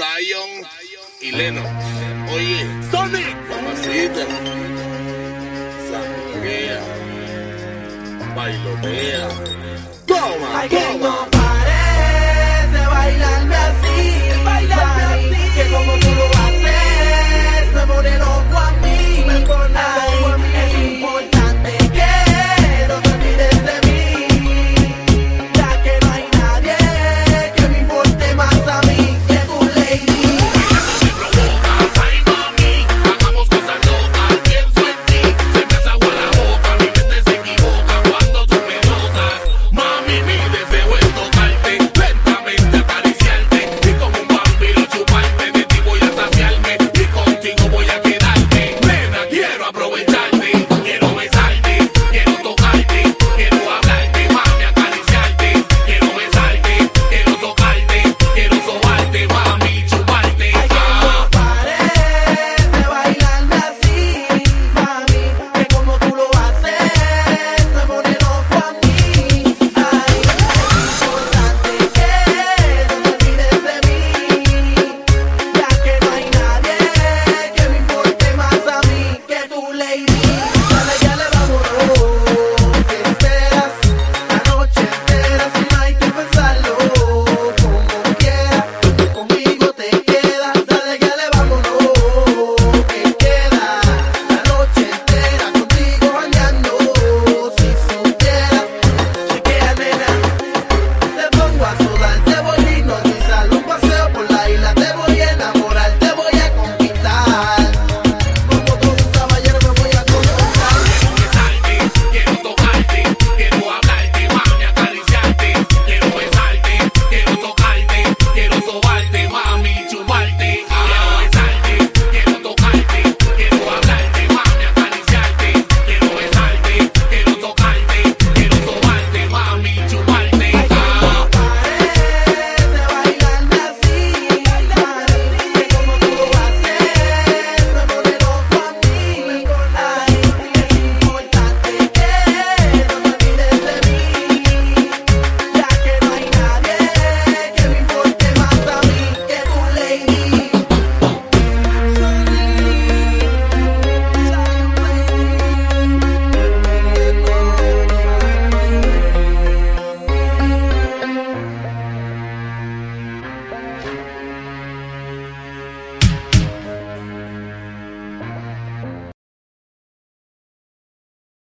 Zion y Lennox. Oye, Sonic. mamacita, sanguea, bailotea. Toma, toma.